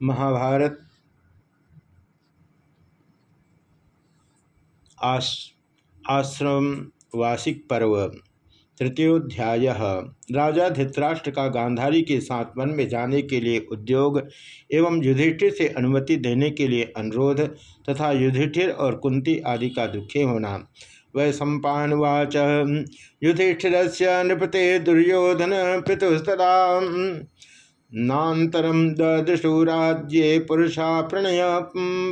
महाभारत आश आश्रम वार्षिक पर्व, तृतीयोध्याय। राजा धृतराष्ट्र का गांधारी के साथ वन में जाने के लिए उद्योग एवं युधिष्ठिर से अनुमति देने के लिए अनुरोध तथा युधिष्ठिर और कुंती आदि का दुखे होना। वै सम्पावाच युधिष्ठिर से नृपते दुर्योधन पितुस्तदा। नातरम ददृशु राज्ये पुरुषा प्रणय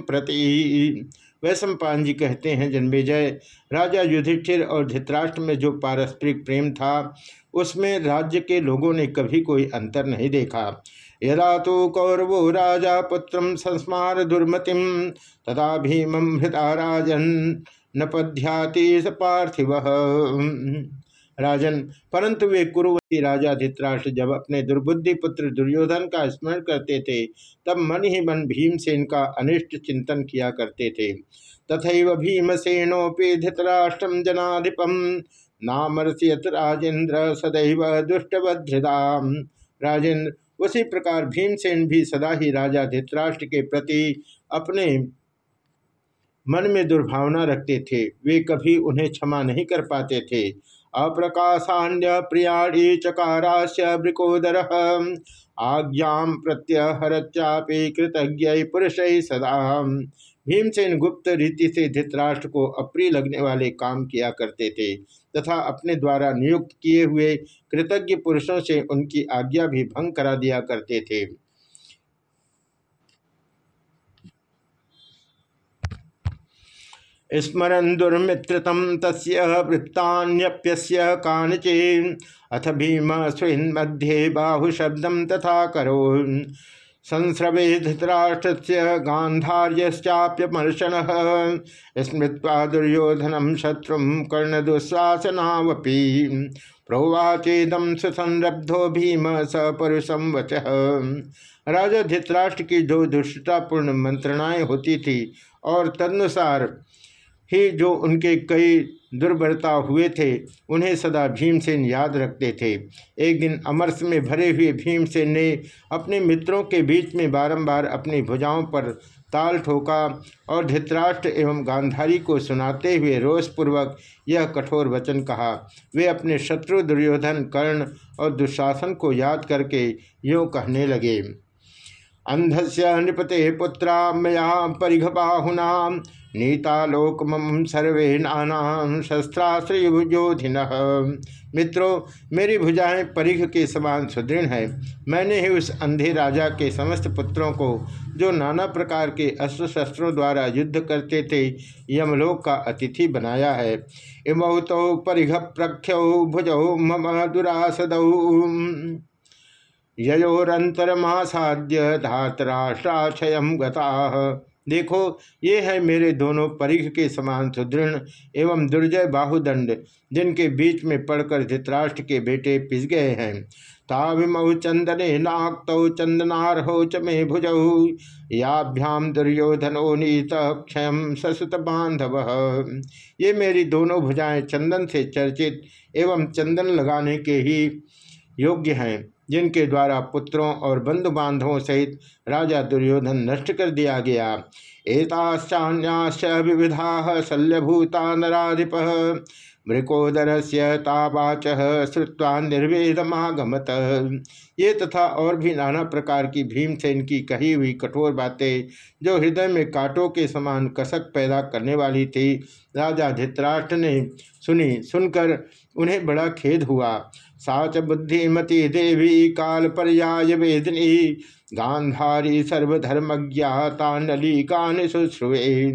प्रति। वैश्वपान जी कहते हैं, जन्मेजय, राजा युधिष्ठिर और धृतराष्ट्र में जो पारस्परिक प्रेम था, उसमें राज्य के लोगों ने कभी कोई अंतर नहीं देखा। यदा तो कौरवो राजा पुत्र संस्मार दुर्मतिम तथा भीम हृदा राजन स पार्थिव। राजन। परंतु वे कुरुवती राजा धित्राष्ट्र जब अपने दुर्बुद्धि पुत्र दुर्योधन का स्मरण करते थे, तब मन ही मन भीमसेन का अनिष्ट चिंतन किया करते थे। तथा भीमसेनोपि धृतराष्ट्रम जनाधिपम नामरसियत राजेंद्र सदैव दुष्टवधृदा राजेंद्र उसी प्रकार भीमसेन भी सदा ही राजा धृतराष्ट्र के प्रति अपने मन में दुर्भावना रखते थे। वे कभी उन्हें क्षमा नहीं कर पाते थे। अप्रकाशान्य प्रियाड़ी चकाराश्य ब्रिकोदर आज्ञा प्रत्यहरचापि कृतज्ञ पुरुष सदा। भीमसेन गुप्त रीति से धृतराष्ट्र को अप्रिय लगने वाले काम किया करते थे, तथा अपने द्वारा नियुक्त किए हुए कृतज्ञ पुरुषों से उनकी आज्ञा भी भंग करा दिया करते थे। स्मरन दुर्मित्रतम तस्य वृत्तान्यप्यस्य कानचे। अथ भीम स्विन्मध्ये बाहुशब्दम तथा करो। संस्रवे धृतराष्ट्र से गांधार्यश्चाप्यमर्षण स्मृत्वा दुर्योधनम शत्रु कर्णदुश्वासनावपी प्रोवाचेदम सुसंरब्धो भीम सपरुषम वच। राजा धृतराष्ट्र की जो दुष्टतापूर्ण मंत्रणाएँ होती थी और तदनुसार ही जो उनके कई दुर्बर्ताव हुए थे, उन्हें सदा भीमसेन याद रखते थे। एक दिन अमरस में भरे हुए भीमसेन ने अपने मित्रों के बीच में बारंबार अपनी भुजाओं पर ताल ठोका और धृतराष्ट्र एवं गांधारी को सुनाते हुए रोषपूर्वक यह कठोर वचन कहा। वे अपने शत्रु दुर्योधन, कर्ण और दुशासन को याद करके यूँ कहने लगे, अंधस्य नृपते पुत्रा मया परिघबाहुना नीतालोकम सर्वे नाना शस्त्रास्त्रोधिन मित्रों, मेरी भुजाएँ परिघ के समान सुदृढ़ हैं। मैंने ही उस अंधे राजा के समस्त पुत्रों को, जो नाना प्रकार के अस्त्र शस्त्रों द्वारा युद्ध करते थे, यमलोक का अतिथि बनाया है। इमौतौ परिघ प्रख्यौ भुजौ मम दुरासदौ। ययोरंतरमासाद्य धातराष्ट्राक्षय गता। देखो, ये है मेरे दोनों परिघ के समान सुदृढ़ एवं दुर्जय बाहुदंड, जिनके बीच में पड़कर धृतराष्ट्र के बेटे पिस गए हैं। ताविमौ चंदने नाक्त चंदनारहो च मे याभ्याम दुर्योधनो नीत क्षय ससुत बांधव। ये मेरी दोनों भुजाएँ चंदन से चर्चित एवं चंदन लगाने के ही योग्य हैं। जिनके द्वारा पुत्रों और बंधु बांधवों सहित राजा दुर्योधन नष्ट कर दिया गया। एताश्चान्याश्च विविधा शल्यभूता नराधिप मृकोदर से तावाच श्रुवा निर्वेदमागमत। ये तथा और भी नाना प्रकार की भीमसेन की कही हुई कठोर बातें, जो हृदय में कांटों के समान कसक पैदा करने वाली थी, राजा धित्राष्ट्र ने सुनी सुनकर उन्हें बड़ा खेद हुआ। साच बुद्धिमती देवी काल पर्याय वेदनी। गांधारी नली कान शुश्रुवे।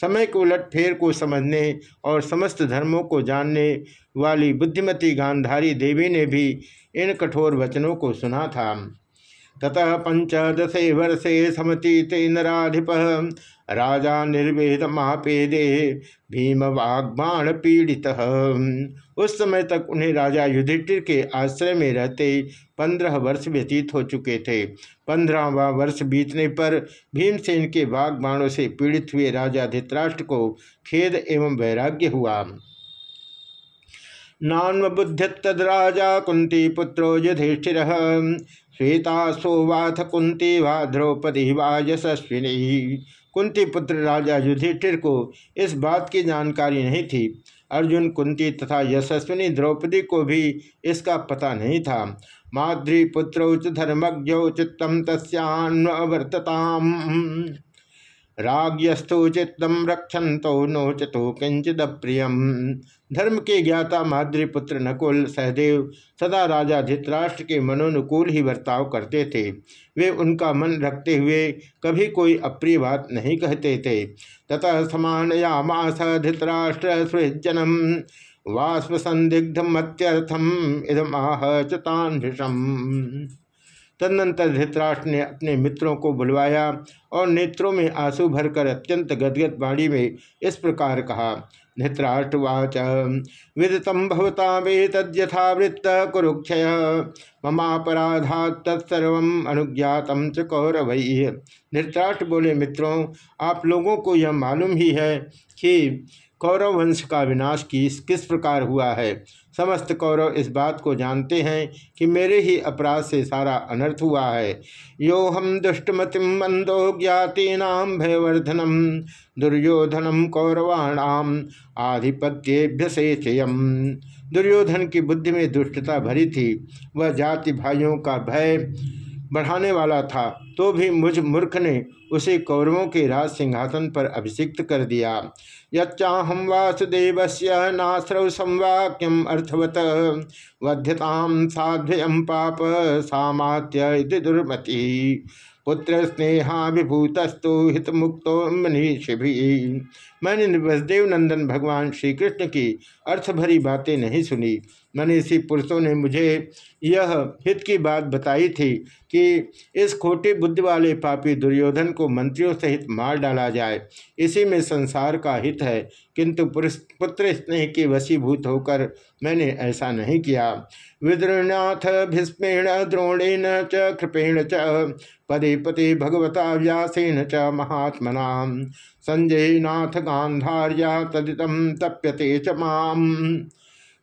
समय को उलट फेर को समझने और समस्त धर्मों को जानने वाली बुद्धिमती गांधारी देवी ने भी इन कठोर वचनों को सुना था। ततः पंचदशे वर्षे समतीते नाधिप राजा निर्वेद मापेदे भीम वाग्बाण पीड़ित उस समय तक उन्हें राजा युधिष्ठिर के आश्रय में रहते पंद्रह वर्ष व्यतीत हो चुके थे। पंद्रहवा वर्ष बीतने पर भीमसेन के बागबाणों से पीड़ित हुए राजा धित्राष्ट्र को खेद एवं वैराग्य हुआ। नान्वबुद्धितद राजा कुंती पुत्रो युधिष्ठिर। श्वेता सोवाथ कुंती वा द्रौपदी वा यशस्विनी। कुंती पुत्र राजा युधिष्ठिर को इस बात की जानकारी नहीं थी। अर्जुन, कुंती तथा यशस्विनी द्रौपदी को भी इसका पता नहीं था। माद्री पुत्रौ च धर्मज्ञौ चित्तम तस्वर्तताम राग्यस्थो चित्तम रक्षंतो नोचतो किंचित प्रियम धर्म के ज्ञाता माद्रीपुत्र नकुल सहदेव सदा राजा धित्राष्ट्र के मनोनुकूल ही बर्ताव करते थे। वे उनका मन रखते हुए कभी कोई अप्रिय बात नहीं कहते थे। ततः समान यामास धृतराष्ट्र सृजनम वाष्प संदिग्धम अत्यर्थम इदमाह चतान तदनंतर धृतराष्ट्र ने अपने मित्रों को बुलवाया और नेत्रों में आँसू भरकर अत्यंत गदगद वाणी में इस प्रकार कहा, धृतराष्ट्रवाच, विदतम भवता वे तद्यथावृत्त कुरुक्षय ममापराधा तत्सर्व अनुज्ञातम च कौरव। धृतराष्ट्र बोले, मित्रों, आप लोगों को यह मालूम ही है कि कौरव वंश का विनाश किस किस प्रकार हुआ है? समस्त कौरव इस बात को जानते हैं कि मेरे ही अपराध से सारा अनर्थ हुआ है। यो हम दुष्टमतिम मंदो ज्ञातीनाम भयवर्धनम दुर्योधनम कौरवाणाम आधिपत्येभ्य से दुर्योधन की बुद्धि में दुष्टता भरी थी। वह जाति भाइयों का भय बढ़ाने वाला था तो भी मुझ मूर्ख ने उसे कौरवों के राज सिंहासन पर अभिषिक्त कर दिया। यच्चाहम वासुदेव से नाश्रव संवाक्यम अर्थवत। वध्यताम साध्यम पाप सामात्य दुर्मति। पुत्र स्नेहाभिभूतस्तु हित मुक्तो मनीषि मैंने वसुदेव नंदन भगवान श्री कृष्ण की अर्थ भरी बातें नहीं सुनी। मनीषी पुरुषों ने मुझे यह हित की बात बताई थी कि इस खोटी बुद्धि वाले पापी दुर्योधन को मंत्रियों सहित मार डाला जाए। इसी में संसार का हित है, किंतु पुत्र स्नेह के वशीभूत होकर मैंने ऐसा नहीं किया। विद्रनाथ, भीष्मेण, द्रोणेन च, कृपेण च पदे भगवता व्यासेन च महात्मना संजय नाथ गांधार्या तदितम तप्यते च माम।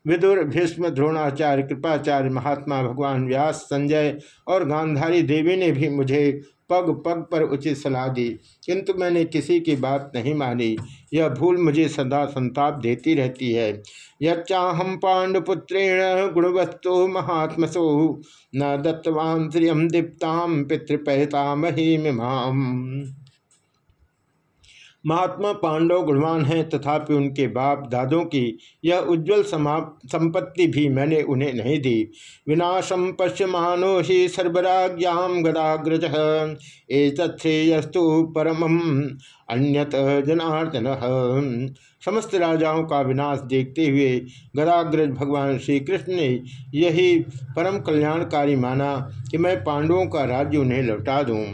विदुर भीष्म द्रोणाचार्य, कृपाचार्य, महात्मा भगवान व्यास, संजय और गांधारी देवी ने भी मुझे पग पग पर उचित सलाह दी। किंतु मैंने किसी की बात नहीं मानी। यह भूल मुझे सदा संताप देती रहती है। यच्चाहम पांडुपुत्रेण गुणवत्तो महात्मसो। न दत्तवान श्रियम दीप्ताम पितृपहता महिमाम महात्मा पांडव गुणवान हैं, तथापि उनके बाप दादों की यह उज्जवल संपत्ति भी मैंने उन्हें नहीं दी। विनाशम पश्यमानो ही सर्वराज्ञाम गदाग्रज। एतत्श्रेयस्तु परम अन्यत जनार्दन। समस्त राजाओं का विनाश देखते हुए गदाग्रज भगवान श्री कृष्ण ने यही परम कल्याणकारी माना कि मैं पांडवों का राज्य उन्हें लौटा दूँ।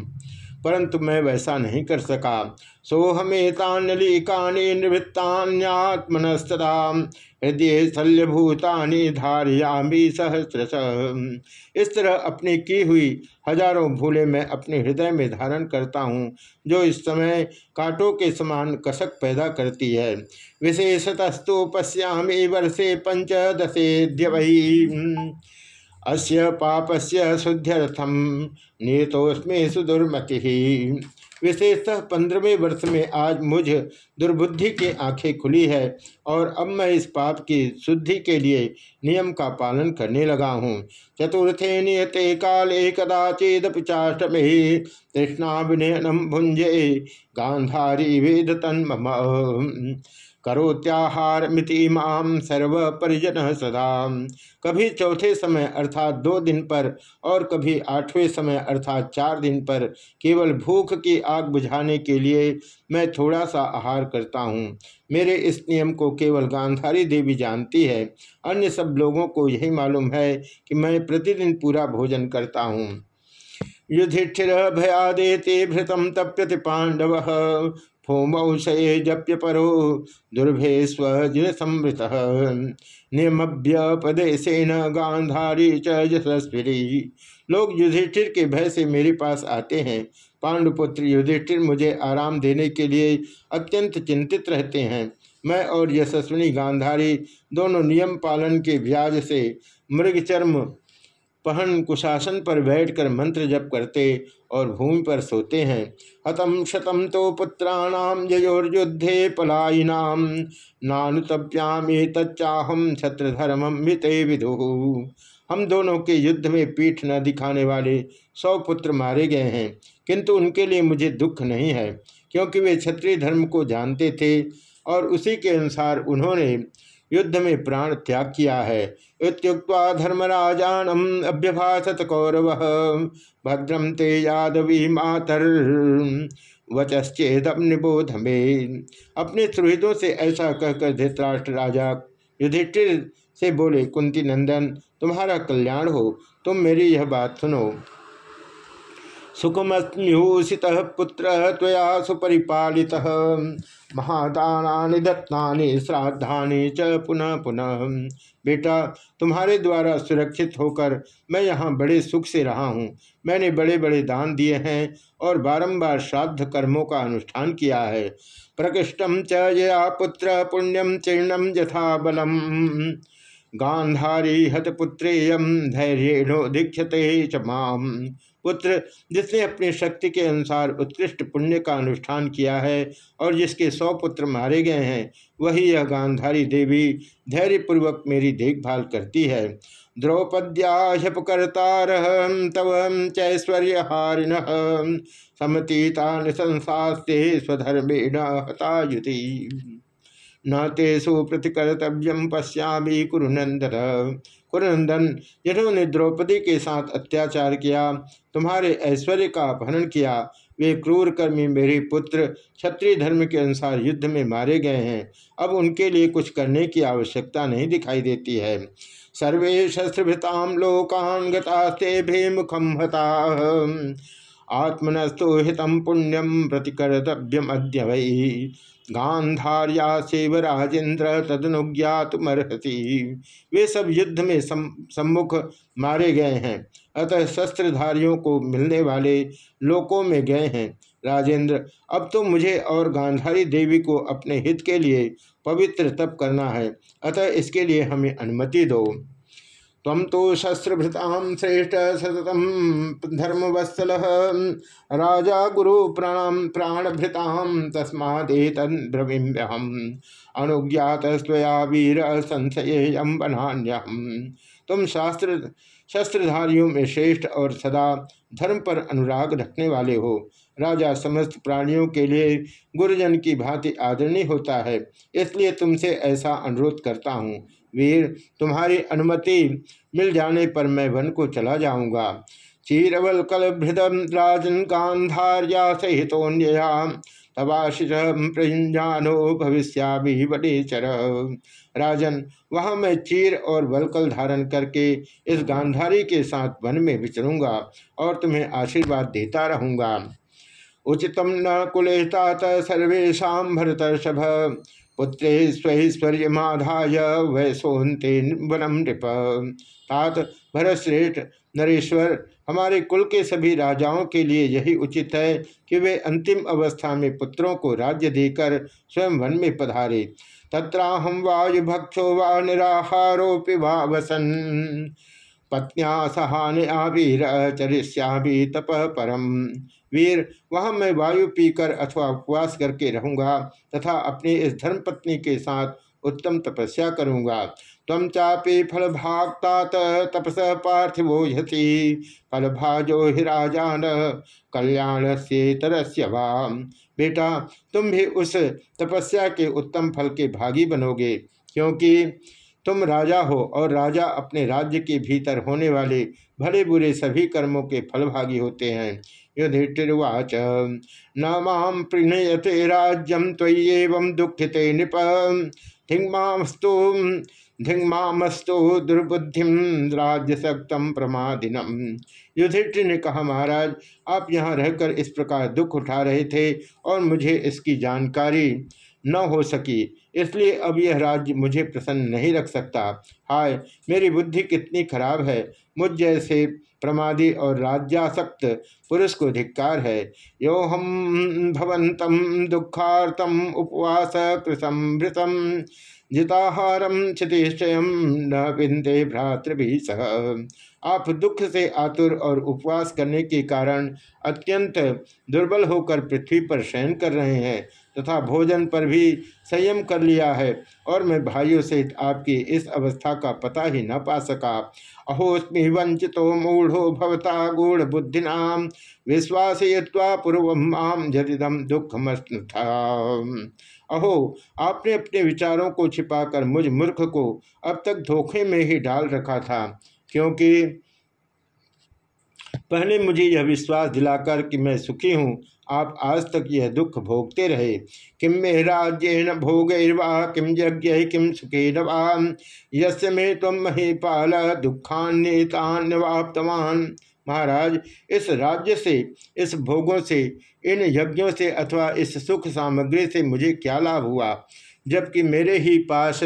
परंतु मैं वैसा नहीं कर सका। सोहमेतान्यलिकानि निवृत्तान्यात्मनस्तदा। हृदय शल्यभूतानि धारियामी सहस्रश। इस तरह अपनी की हुई हज़ारों भूले मैं अपने हृदय में धारण करता हूँ, जो इस समय कांटों के समान कसक पैदा करती है। विशेषतस्तु पश्यामी वर्षे पंचदशेद्य वही अस्य पापस्य शुद्ध्यर्थम नियतोस्मे सुदुर्मति। विशेषतः पंद्रहवें वर्ष में आज मुझ दुर्बुद्धि की आँखें खुली है और अब मैं इस पाप की शुद्धि के लिए नियम का पालन करने लगा हूँ। चतुर्थे नियते काले कदाचिदपि चाष्टमे तृष्णाभिनयनम भुंजे गांधारी वेद तन्म करोत्याहार मिति माम सर्व परिजन सदा। कभी चौथे समय अर्थात दो दिन पर और कभी आठवें समय अर्थात चार दिन पर केवल भूख की आग बुझाने के लिए मैं थोड़ा सा आहार करता हूँ। मेरे इस नियम को केवल गांधारी देवी जानती है। अन्य सब लोगों को यही मालूम है कि मैं प्रतिदिन पूरा भोजन करता हूँ। युधिष्ठिर भयादेते भृतम तप्यति पांडव। होमौषये जप्य परो दुर्भे स्वजिन संवृत गांधारी च यशस्वी लोग युधिष्ठिर के भय से मेरे पास आते हैं। पांडुपुत्र युधिष्ठिर मुझे आराम देने के लिए अत्यंत चिंतित रहते हैं। मैं और यशस्विनी गांधारी दोनों नियम पालन के ब्याज से मृगचर्म पहन कुशासन पर बैठकर मंत्र जप करते और भूमि पर सोते हैं। हतम शतम तो पुत्राणाम जयोर्युद्धे पलायिनाम नानुतप्याम तच्चाहम छत्रधर्म मिते विदु। हम दोनों के युद्ध में पीठ न दिखाने वाले सौ पुत्र मारे गए हैं, किंतु उनके लिए मुझे दुख नहीं है, क्योंकि वे क्षत्रिय धर्म को जानते थे और उसी के अनुसार उन्होंने युद्ध में प्राण त्याग किया है। इतुक्ता धर्मराजानम अभ्यभाषत कौरव भद्रम ते यादवी मातर वचश्चेदम निबोध में अपने सुहृदों से ऐसा कहकर धृतराष्ट्र राजा युधिष्ठिर से बोले, कुंती नंदन, तुम्हारा कल्याण हो, तुम मेरी यह बात सुनो। सुखमस्म्यूषित पुत्र त्वया सुपरिपालित। महादाना दत्तानि श्राद्धा च पुनः पुनः। बेटा, तुम्हारे द्वारा सुरक्षित होकर मैं यहाँ बड़े सुख से रहा हूँ। मैंने बड़े बड़े दान दिए हैं और बारंबार श्राद्ध कर्मों का अनुष्ठान किया है। प्रकृष्टम च पुत्र पुण्यम चीर्णम यथा बलम। गांधारी हतपुत्रेयम धैर्य च माम। पुत्र, जिसने अपनी शक्ति के अनुसार उत्कृष्ट पुण्य का अनुष्ठान किया है और जिसके सौ पुत्र मारे गए हैं, वही यह गांधारी देवी धैर्यपूर्वक मेरी देखभाल करती है। द्रौपद्यापकर्तार तव चैश्वर्य हारिण समतीता संसास्ते स्वधर्मेण हतायुति। न तेसु प्रतिकर्तव्यम पश्यामी कुरुनंदन कुरुनंदन जिन्होंने द्रौपदी के साथ अत्याचार किया, तुम्हारे ऐश्वर्य का अपहरण किया, वे क्रूर कर्मी मेरे पुत्र क्षत्रिय धर्म के अनुसार युद्ध में मारे गए हैं। अब उनके लिए कुछ करने की आवश्यकता नहीं दिखाई देती है। सर्वे शस्त्रभृताम लोकान गतास्ते भेमुखम हता। आत्मनस्तु हितम पुण्यम प्रतिकर्तव्यम अद्य वही गांधार्या सेव राजेंद्र तदनुज्ञातमर्हति वे सब युद्ध में सम, सम्मुख मारे गए हैं। अतः शस्त्रधारियों को मिलने वाले लोकों में गए हैं। राजेंद्र अब तो मुझे और गांधारी देवी को अपने हित के लिए पवित्र तप करना है। अतः इसके लिए हमें अनुमति दो। तम तो शस्त्रभृताम श्रेष्ठ सततम धर्मवत्सल। राजा गुरु प्राण प्राणभृताम तस्मादेतब्रवीम्यहम अनुज्ञात स्वया वीर संशयम बनान्यहम तुम शास्त्र शस्त्रधारियों में श्रेष्ठ और सदा धर्म पर अनुराग रखने वाले हो। राजा समस्त प्राणियों के लिए गुरुजन की भांति आदरणीय होता है, इसलिए तुमसे ऐसा अनुरोध करता हूँ। वीर, तुम्हारी अनुमति मिल जाने पर मैं वन को चला जाऊँगा। चीरवल कल भृदम राजन गांधार्या सहितोन्यया तवाशिष भी बड़े चर। राजन, वहाँ मैं चीर और वलकल धारण करके इस गांधारी के साथ वन में विचरूँगा और तुम्हें आशीर्वाद देता रहूँगा। उचितम न कुलेतात सर्वेशा भरतर्षभ। पुत्रे स्वैश्वर्य माधाय वैसोन्ते वनम नृप। तात भरतश्रेष्ठ नरेश्वर, हमारे कुल के सभी राजाओं के लिए यही उचित है कि वे अंतिम अवस्था में पुत्रों को राज्य देकर स्वयं वन में पधारे। तत्राहम वायुभक्षो व निराहारोपि वा वसन। पत्निया सहान आवीर चरिष्याभि तप परम वीर, वहाँ मैं वायु पीकर अथवा उपवास करके रहूँगा तथा अपनी इस धर्मपत्नी के साथ उत्तम तपस्या करूँगा। तम चापे फल भागतात तपस पार्थिवो यति फल भाजो ही राजान कल्याण से तरस्य वाम। बेटा, तुम भी उस तपस्या के उत्तम फल के भागी बनोगे, क्योंकि तुम राजा हो और राजा अपने राज्य के भीतर होने वाले भले बुरे सभी कर्मों के फलभागी होते हैं। युधिष्ठिर्वाच न माम प्रणयते राज्यम तय्यव दुखिते नृप। धिंगमास्तु धिंगमामस्तु दुर्बुद्धि राज्य सक्तम प्रमादिनम युधिष्ठिर ने कहा, महाराज, आप यहाँ रहकर इस प्रकार दुख उठा रहे थे और मुझे इसकी जानकारी न हो सकी। इसलिए अब यह राज्य मुझे प्रसन्न नहीं रख सकता। हाय, मेरी बुद्धि कितनी खराब है। मुझ जैसे प्रमादी और राज्यासक्त पुरुष को धिक्कार है। यो हम भवंतम दुखार्तम उपवास कृतम भृतम जिताहारम क्षतिश्चय न बिंदे भ्रातृभि सह आप दुख से आतुर और उपवास करने के कारण अत्यंत दुर्बल होकर पृथ्वी पर शयन कर रहे हैं। तथा भोजन पर भी संयम कर लिया है और मैं भाइयों सहित आपकी इस अवस्था का पता ही न पा सका। अहोस्मी वंचितो मूढ़ो भवता गूढ़ बुद्धिना विश्वासय्वा पूर्व माम जदिदम दुखमस्था अहो, आपने अपने विचारों को छिपाकर मुझ मूर्ख को अब तक धोखे में ही डाल रखा था, क्योंकि पहले मुझे यह विश्वास दिलाकर कि मैं सुखी हूँ। आप आज तक यह दुख भोगते रहे। किम राज्य भोगैर्वा किम यज्ञ किम सुखे नवान यस्य में तम महीपाल दुखान्यतान्यवाप्तवान महाराज, इस राज्य से, इस भोगों से, इन यज्ञों से अथवा इस सुख सामग्री से मुझे क्या लाभ हुआ? जबकि मेरे ही पास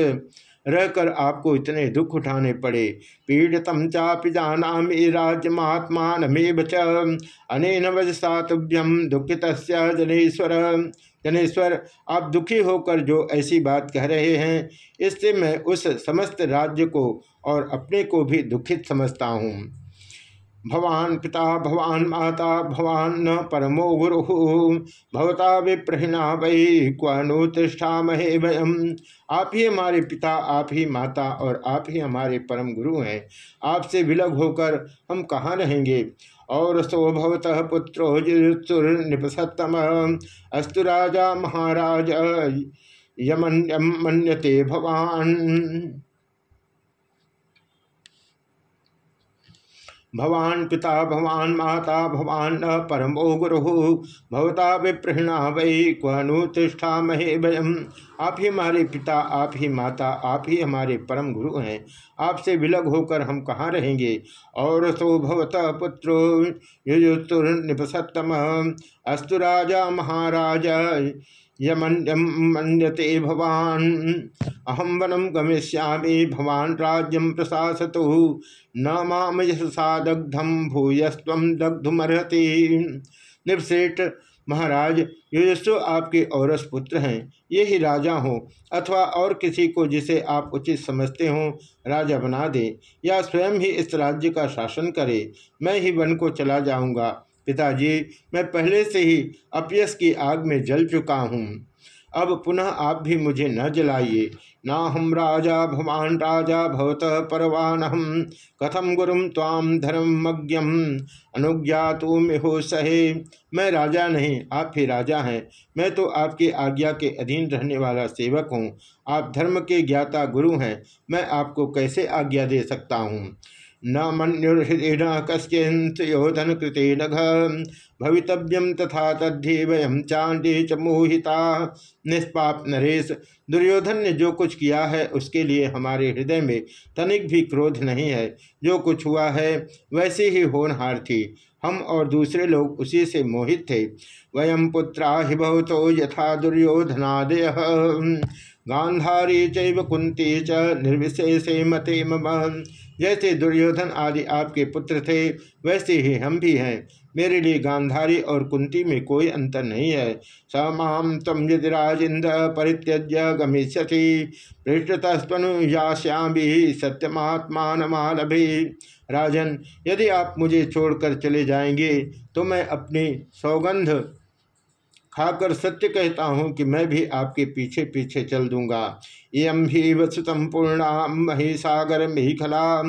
रहकर आपको इतने दुख उठाने पड़े। पीड़ितम चापि जाना राज्य महात्मा नमेव च। अनेन वजसातुभ्यम दुखित जनेश्वर। जनेश्वर, आप दुखी होकर जो ऐसी बात कह रहे हैं, इससे मैं उस समस्त राज्य को और अपने को भी दुखित समझता हूँ। भवान पिता, भवान माता, भवान न परमो गुरु। भवता विप्रहिणा वै क्वनुतिष्ठा महे वयम। आप ही हमारे पिता, आप ही माता और आप ही हमारे परम गुरु हैं। आपसे विलग होकर हम कहाँ रहेंगे? और सोभवत पुत्रो निपसतम अस्तु राजा महाराज, यमन यम मन्यते भवान। भवान पिता, भवान माता, भवान परमो गुरु। भवता विप्रहणा वै क्वनुतिष्ठा महे भयम आप ही हमारे पिता, आप ही माता, आप ही हमारे परम गुरु हैं। आपसे विलग होकर हम कहाँ रहेंगे? और सो भवत पुत्रो युजुतुर निपसतम अस्तु राजा महाराज यमन्यते भवान। अहम वनम गमिष्यामि, भवान राज्यम प्रशासतु। न माम यशसा दग्धम भूयस्व दग्धुमर्हति। निपसेठ महाराज युजस्व आपके औरस पुत्र हैं। ये ही राजा हो, अथवा और किसी को जिसे आप उचित समझते हो, राजा बना दे, या स्वयं ही इस राज्य का शासन करे। मैं ही वन को चला जाऊँगा। पिताजी, मैं पहले से ही अपयस की आग में जल चुका हूँ। अब पुनः आप भी मुझे न जलाइए। ना हम राजा भवान, राजा भवत परवान हम कथम गुरुम ताम धर्मज्ञम अनुज्ञातु हो सहे। मैं राजा नहीं, आप ही राजा हैं। मैं तो आपकी आज्ञा के अधीन रहने वाला सेवक हूँ। आप धर्म के ज्ञाता गुरु हैं। मैं आपको कैसे आज्ञा दे सकता हूँ? न मनुर्हृदय कश्चिंत योधन कृते नघ भवितव्यम तथा तद्धि वयम चांदी च मोहिता। निष्पाप नरेश, दुर्योधन ने जो कुछ किया है, उसके लिए हमारे हृदय में तनिक भी क्रोध नहीं है। जो कुछ हुआ है, वैसे ही होनहार थी। हम और दूसरे लोग उसी से मोहित थे। वयम पुत्रा हि यथा दुर्योधनादय। गांधारी चैव कुंती च निर्विशेषे मते मम। जैसे दुर्योधन आदि आपके पुत्र थे, वैसे ही हम भी हैं। मेरे लिए गांधारी और कुंती में कोई अंतर नहीं है। स माम तम यदि राजेन्द्र परित्यज्य गमिष्यति पृष्ठतस्तनुयाश्यामी सत्यमात्मानमालभि। राजन, यदि आप मुझे छोड़कर चले जाएँगे तो मैं अपनी सौगंध खाकर सत्य कहता हूँ कि मैं भी आपके पीछे पीछे चल दूँगा। इम ही वसुतम पूर्णा महिसागर मिखला,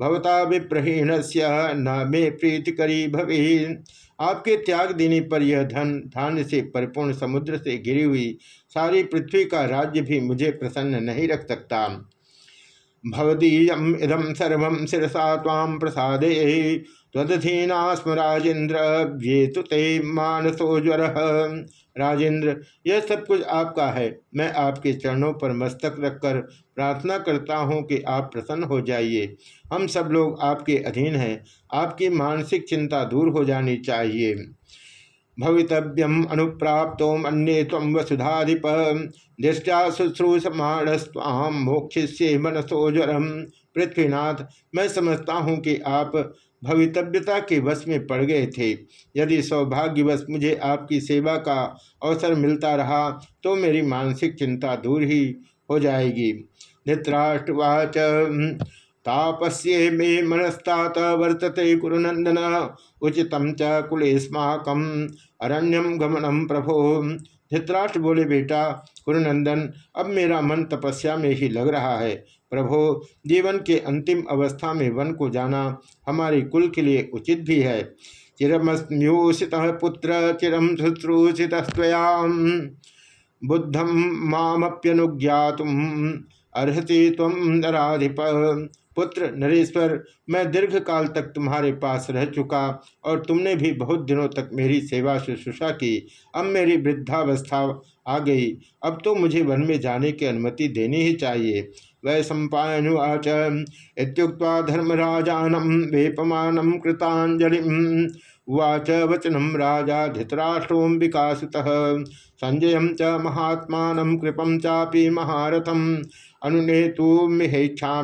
भवता विप्रहीण से न मे प्रीति करी भवि आपके त्याग देने पर यह धन धान्य से परिपूर्ण समुद्र से घिरी हुई सारी पृथ्वी का राज्य भी मुझे प्रसन्न नहीं रख सकता। भवदीयम इदम सर्व शिरसा ताम प्रसादे। तदधीना स्म राजेन्द्र ये ते मानसो ज्वर। राजेंद्र, यह सब कुछ आपका है। मैं आपके चरणों पर मस्तक रखकर प्रार्थना करता हूँ कि आप प्रसन्न हो जाइए। हम सब लोग आपके अधीन हैं। आपकी मानसिक चिंता दूर हो जानी चाहिए। भवितव्यम अनुप्राप्तो अन्ये तम वसुधाधिप। दृष्टा शुश्रूषमाणस्वाम मोक्षिष्ये मनसोजरम पृथ्वीनाथ, मैं समझता हूँ कि आप भवितव्यता के वश में पड़ गए थे। यदि सौभाग्यवश मुझे आपकी सेवा का अवसर मिलता रहा तो मेरी मानसिक चिंता दूर ही हो जाएगी। धृतराष्ट्रवाच तापस्ये मे मनस्तात वर्तते कुरुनंदन उचित च कुलेस्माक अरण्यम गमनम प्रभो। धृतराष्ट्र बोले, बेटा कुरुनंदन अब मेरा मन तपस्या में ही लग रहा है। प्रभो, जीवन के अंतिम अवस्था में वन को जाना हमारे कुल के लिए उचित भी है। चिरमस्म्यूषित पुत्र चिरम शुश्रूषित बुद्धम मामप्यनुज्ञात अर्हति तम नराधिप। पुत्र नरेश्वर, मैं दीर्घ काल तक तुम्हारे पास रह चुका और तुमने भी बहुत दिनों तक मेरी सेवा शुश्रूषा की। अब मेरी वृद्धावस्था आ गई। अब तो मुझे वन में जाने की अनुमति देनी ही चाहिए। वै सम्पावाच इतुक्ता धर्मराजानम वेपमान कृतांजलि उवाच वचनम राजा धृतराष्ट्रोम विकासुत संजय च महात्मा चापी महारथम। अनुनेतु मिहेच्छा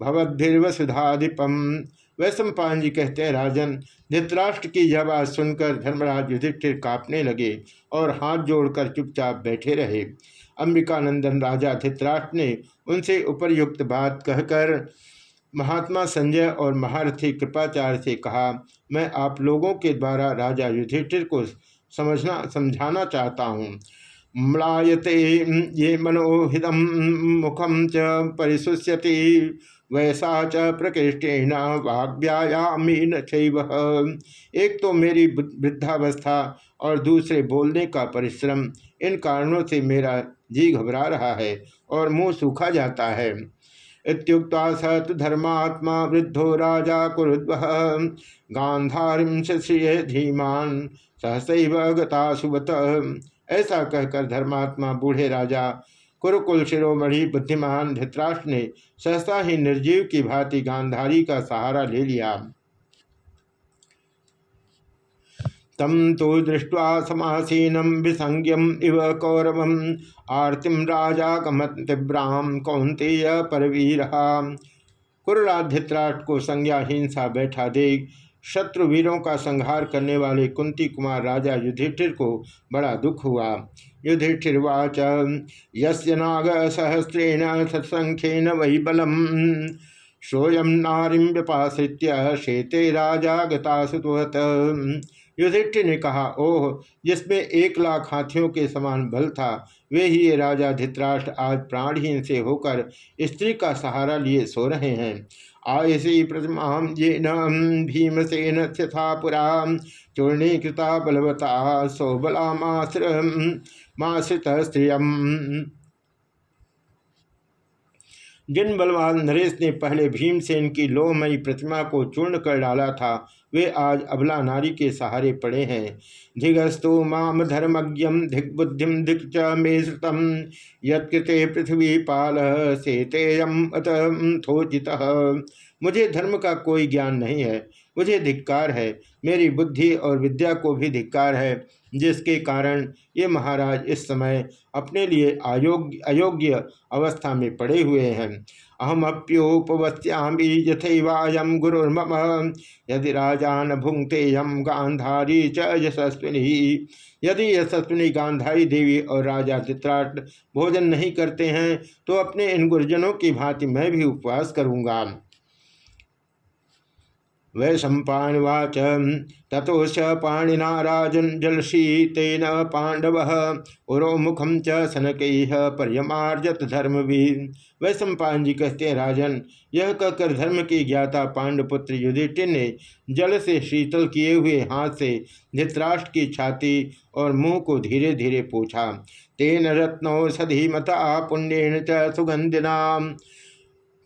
भवद्भिर्वसुधाधिपम। वैश्वपान जी कहते हैं, राजन, धृतराष्ट्र की यह बात सुनकर धर्मराज युधिष्ठिर कांपने लगे और हाथ जोड़कर चुपचाप बैठे रहे। अंबिकानंदन राजा धृतराष्ट्र ने उनसे उपरयुक्त बात कहकर महात्मा संजय और महारथी कृपाचार्य से कहा, मैं आप लोगों के द्वारा राजा युधिष्ठिर को समझना, समझाना चाहता हूँ। म्लायते ये मनोहितम मुखम च परिशुष्यति, वैसा च प्रकृष्टेन वाग्यामीन एक तो मेरी वृद्धावस्था और दूसरे बोलने का परिश्रम। इन कारणों से मेरा जी घबरा रहा है और मुँह सूखा जाता है। इतुक्ता स धर्मात्मा वृद्धो राजा कुरुद्व। गांधारिम श्रिय धीमान, सहसैव गता सुबत ऐसा कहकर धर्मात्मा बूढ़े राजा कुरुकुल शिरोमणि बुद्धिमान धृतराष्ट्र ने सहसा ही निर्जीव की भांति गांधारी का सहारा ले लिया। तम तो दृष्टवा समासीनम विसंज्ञम इव कौरव आरतिम राजा कमत तीव्राम कौंतेय परवीर। कुरराज धृतराष्ट्र को संज्ञाहीन सा बैठा देख शत्रुवीरों का संहार करने वाले कुंती कुमार राजा युधिष्ठिर को बड़ा दुख हुआ। युधिष्ठिर्वाच यस्य नाग सहस्रेण सत्संख्येन वही बलम सोयम नारीम व्यपाश्रित्य शेते राजा गतासुत युधिष्ठिर ने कहा, ओह, जिसमें एक लाख हाथियों के समान बल था, वे ही ये राजा धित्राष्ट्र आज प्राणहीन से होकर स्त्री का सहारा लिए सो रहे हैं। आयसी प्रतिमा ये न था पुरा, चूर्णीकृता बलवता सौबलाश्रित स्त्रियम। जिन बलवान नरेश ने पहले भीमसेन की लोहमयी प्रतिमा को चूर्ण कर डाला था वे आज अबला नारी के सहारे पड़े हैं। धिगस्तु माम धर्मज्ञम धिग्बुद्धिम धिक च मे श्रुतम। यत्कृते पृथ्वी पाल से तेयम अत थोचित। मुझे धर्म का कोई ज्ञान नहीं है, मुझे धिक्कार है। मेरी बुद्धि और विद्या को भी धिक्कार है, जिसके कारण ये महाराज इस समय अपने लिए अयोग्य अयोग्य अवस्था में पड़े हुए हैं। अहम यथैवायम यथवायम गुरुर्मम। यदि राजान भुंगते यम गांधारी च यशस्विनी। यदि यशस्विनी गांधारी देवी और राजा चित्राट भोजन नहीं करते हैं तो अपने इन गुरुजनों की भांति मैं भी उपवास करूँगा। वै सम्पावाच ततोश पाणिना राजन जलशीतेन पांडव उरो मुखम च सनक पर्यमार्जत धर्मवीर वै सम्पान जी कहते हैं, राजन, यह कहकर धर्म की ज्ञाता पांडपुत्र युधिष्ठिर ने जल से शीतल किए हुए हाथ से धृतराष्ट्र की छाती और मुँह को धीरे धीरे पूछा। तेन रत्नौषधिमता पुण्यन च सुगंधिना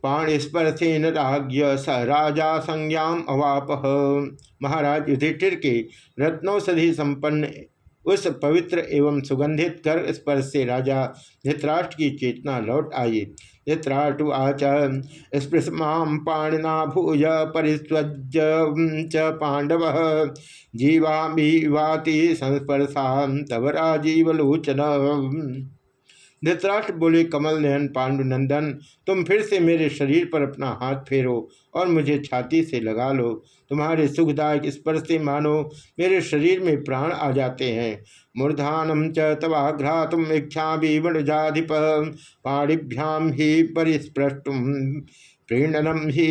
पाणिस्पर्शेन राज्य स राजा संज्ञाम अवाप। महाराज युधिष्ठिर के रत्नौषधि संपन्न उस पवित्र एवं सुगंधित कर स्पर्श से राजा धृतराष्ट्र की चेतना लौट आई। धृतराष्ट्रवाच स्पृशमां पाणिना भूय परिस्वज च पांडव, जीवामी वाति संस्पर्शा तव राजीवलोचन धृतराष्ट्र बोले, कमल नयन पांडुनंदन तुम फिर से मेरे शरीर पर अपना हाथ फेरो और मुझे छाती से लगा लो। तुम्हारे सुखदायक स्पर्श से मानो मेरे शरीर में प्राण आ जाते हैं। मूर्धानम च तवाघ्रातुम इच्छा भी वणजाधिप पाणिभ्याम ही परिस्पृष्टुम प्रीणनम ही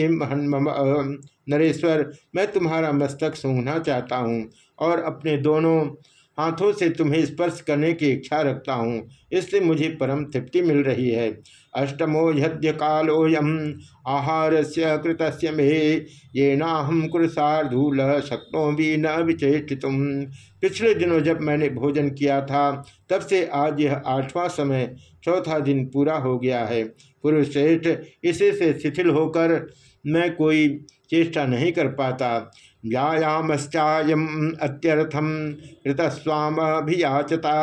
नरेश्वर, मैं तुम्हारा मस्तक सूंघना चाहता हूँ और अपने दोनों हाथों से तुम्हें स्पर्श करने की इच्छा रखता हूँ। इससे मुझे परम तृप्ति मिल रही है। अष्टमो यद्य कालोयम आहार से कृत मे ये नाहम कुरसार्धूल शक्नो भी न विचेषित पिछले दिनों जब मैंने भोजन किया था, तब से आज यह आठवां समय, चौथा दिन पूरा हो गया है। पुरुष श्रेष्ठ, इसे से शिथिल होकर मैं कोई चेष्टा नहीं कर पाता। व्यायामश्चायम अत्यर्थम कृतस्वामभियाचता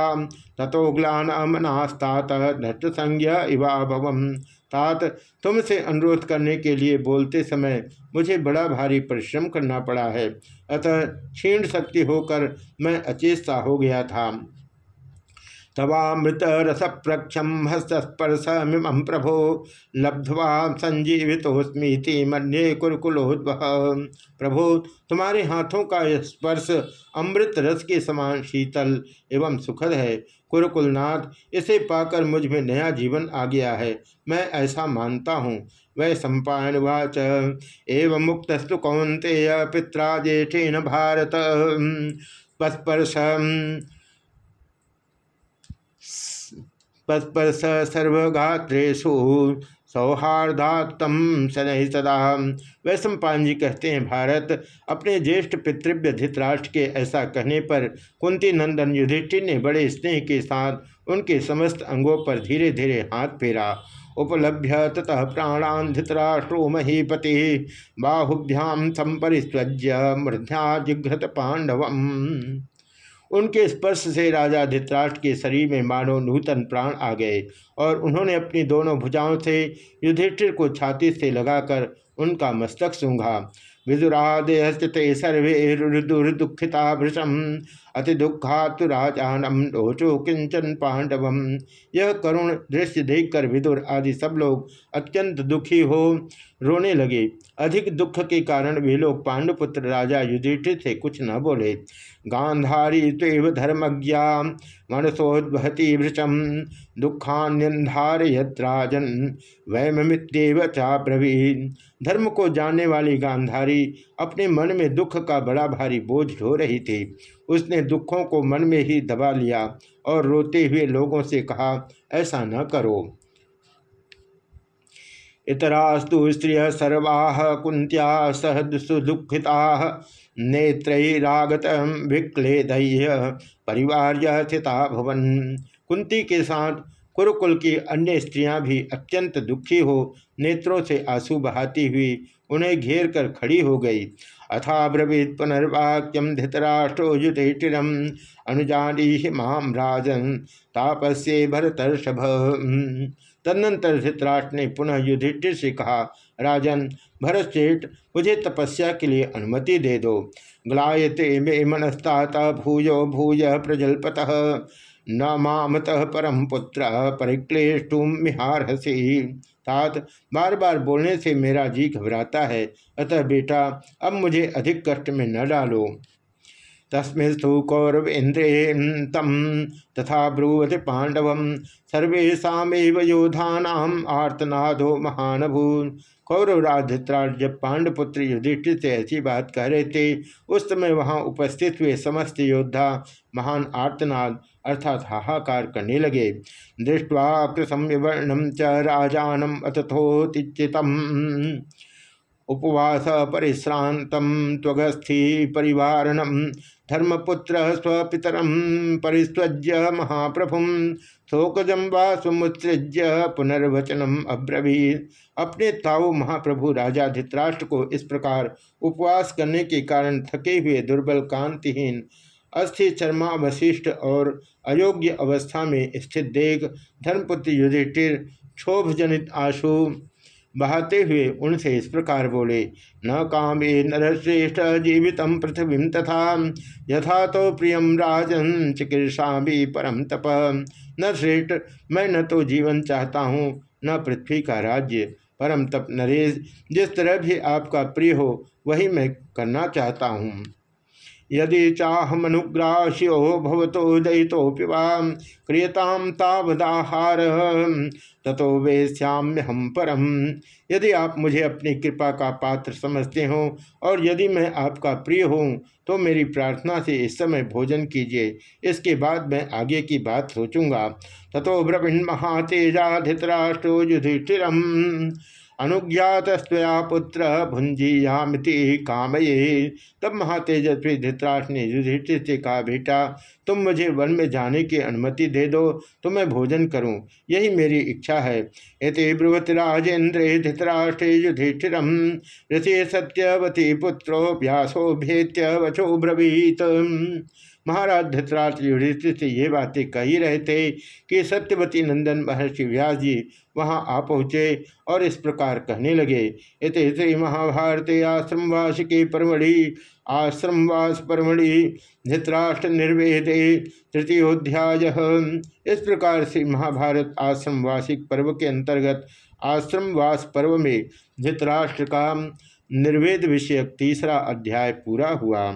तथो ग्लानमनास्तात नष्ट संज्ञा इवा भवम तात, तुमसे अनुरोध करने के लिए बोलते समय मुझे बड़ा भारी परिश्रम करना पड़ा है। अतः क्षीण शक्ति होकर मैं अचेत हो गया था। तवामृत रस प्रक्षम हस्तस्पर्शमिम प्रभो लब्ध्वा संजीवितोस्मीति मन्ये कुरकुलोद्व प्रभो, तुम्हारे हाथों का स्पर्श अमृत रस के समान शीतल एवं सुखद है। कुरकुलनाथ, इसे पाकर मुझमें नया जीवन आ गया है। मैं ऐसा मानता हूँ। वै सम्पायन वाच एवं मुक्तस्तु कौंते पिता ज्येष्ठेन भारत। पस्पर्श पत्पर्श सर्वगात्रेशु सौहार्दात्म शनै सदा। वैश्व जी कहते हैं, भारत अपने ज्येष्ठ पितृव्य धृतराष्ट्र के ऐसा कहने पर कुंती नंदन युधिष्ठिर ने बड़े स्नेह के साथ उनके समस्त अंगों पर धीरे धीरे हाथ फेरा। उपलभ्य ततः प्राणान धृतराष्ट्रो महीपति बाहुभ्याम संपरिस्वज्य मृध्या जिघ्रत पांडवम। उनके स्पर्श से राजा धित्राष्ट्र के शरीर में मानो नूतन प्राण आ गए और उन्होंने अपनी दोनों भुजाओं से युधिष्ठिर को छाती से लगाकर उनका मस्तक सूंघा। विदुरादेहस्ते सर्वे दुखिता भृशम अति दुखातु राजानम रोचो किंचन पांडवम यह करुण दृश्य देखकर विदुर आदि सब लोग अत्यंत दुखी हो रोने लगे। अधिक दुख के कारण वे लोग पांडुपुत्र राजा युधिष्ठिर से कुछ न बोले। गांधारी तेव धर्मज्ञा मनसोद्वहती भृशम दुखान्यंधारयत्राजन वैममित्यव चाब्रवीन धर्म को जानने वाली गांधारी अपने मन में दुख का बड़ा भारी बोझ ढो रही थी। उसने दुखों को मन में ही दबा लिया और रोते हुए लोगों से कहा, ऐसा न करो। इतरास्तु स्त्रिय सर्वा कुंत्या सह सुदुखिता नेत्रैरागत विक्लेदय परिवार स्थिता भवन। कुंती के साथ कुरुकुल की अन्य स्त्रियाँ भी अत्यंत दुखी हो, नेत्रों से आँसू बहाती हुई उन्हें घेर कर खड़ी हो गई। अथा ब्रवीत पुनर्वाक्यम धृतराष्ट्रो युधिष्ठिरम अनुजानी माम राजन, तापस्य भरतर्षभ। तदनंतर धृतराष्ट्र ने पुनः युधिष्ठिर से कहा, राजन भरतश्रेष्ठ मुझे तपस्या के लिए अनुमति दे दो। ग्लायते मे मनस्ता भूयो, भूय प्रजलपत। न मामत परम पुत्र परिक्लेष्टुम मिहारहसी तात बार बार बोलने से मेरा जी घबराता है। अतः बेटा, अब मुझे अधिक कष्ट में न डालो। तस्मिस्तु कौरव इंद्रे तम तथा ब्रूवत पांडव सर्वेशा योधा आर्तनादो महानभून। कौरवराज जब पांडपुत्र युधिष्ठिर से ऐसी बात कह रहे थे। उस समय वहाँ उपस्थित हुए समस्त योद्धा, महान आर्तनाद अर्थात हाहाकार करने लगे। दृष्टवा कृषम च राजानम अतथोतिचितम उपवास परिश्रांत त्वगस्थि परिवारणम धर्मपुत्र स्वपितरम परिस्वज्य महाप्रभु। शोकजम व पुनर्वचनम अब्रवीत। अपने ताऊ महाप्रभु राजा धित्राष्ट्र को इस प्रकार उपवास करने के कारण थके हुए दुर्बल कांतिहीन अस्थि चर्मावशिष्ट और अयोग्य अवस्था में स्थित देख धर्मपुत्र युधिष्ठिर क्षोभ जनित आँसू बहाते हुए उनसे इस प्रकार बोले, न कामे नरश्रेष्ठ जीवित पृथ्वी तथा यथा तो प्रियम राजन चिकित्सा भी परम तप। न श्रेष्ठ, मैं न तो जीवन चाहता हूँ, न पृथ्वी का राज्य। परम तप नरेश, जिस तरह भी आपका प्रिय हो, वही मैं करना चाहता हूँ। यदि चाहमनुग्राह्यो भवतो दयितोपिवा क्रियताम तावदाहार, ततो वेश्याम्य हम परम यदि आप मुझे अपनी कृपा का पात्र समझते हो और यदि मैं आपका प्रिय हूँ तो मेरी प्रार्थना से इस समय भोजन कीजिए। इसके बाद मैं आगे की बात सोचूँगा। ततो ब्रवीण महातेजा धृतराष्ट्रो युधिष्ठिरम अनुज्ञातस्तया पुत्र भुंजीयामिति कामये। तब महातेजस्वी धृतराष्ट्र ने युधिष्ठिर से कहा बेटा तुम मुझे वन में जाने की अनुमति दे दो तो मैं भोजन करूँ। यही मेरी इच्छा है। ये ब्रुवत राजेन्द्र धृतराष्ट्रे युधिष्ठिर ऋषि सत्यवती पुत्रो व्यासो भेत्य वचो ब्रवीत। महाराज धृतराष्ट्र युधिष्ठिर से ये बातें कही रहे थे कि सत्यवती नंदन महर्षि व्यास जी वहाँ आ पहुँचे और इस प्रकार कहने लगे, इत श्री महाभारत आश्रमवास के परमढ़ि, आश्रमवास परमढ़ि, धृतराष्ट्र निर्वेदे तृतीयोध्याय इस प्रकार से महाभारत आश्रमवासिक पर्व के अंतर्गत आश्रमवास पर्व में धृतराष्ट्र का निर्वेद विषयक तीसरा अध्याय पूरा हुआ।